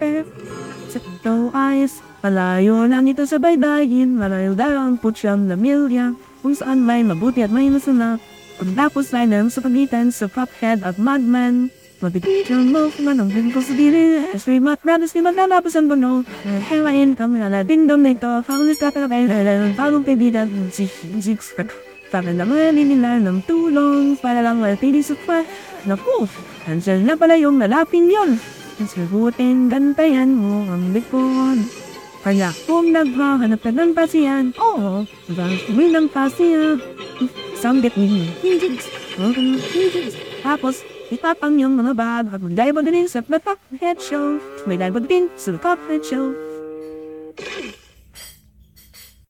Eh, sa ito ayos, malayo lang ito sa baybayin, malayo daw ang putyang na milya, kung saan may mabuti at may masama. Pagtapos ay nang sa pagitan sa prophead at madman, Mabibigyan mo kung anong din ko sa dili. As we mat brothers ni maglalapos ang buno Hewain kami na natin dom na ito Fakulit ka talaga ay Bagong kaibigan Si Six Para naman nila ng tulong. Para lang matili sa pa Naku Ansel na pala yung nalapin yun Sagutin Gantayan mo ang likod Kaya kung naghahanap ka ng pasiyan Oo Gagawin ng pasiyan. Sambit ni Hinjigs Hinjigs Tapos Ipapang yung mga bag at mag-dive din sa Papak Head Show. May dive din sa Papak Head Show.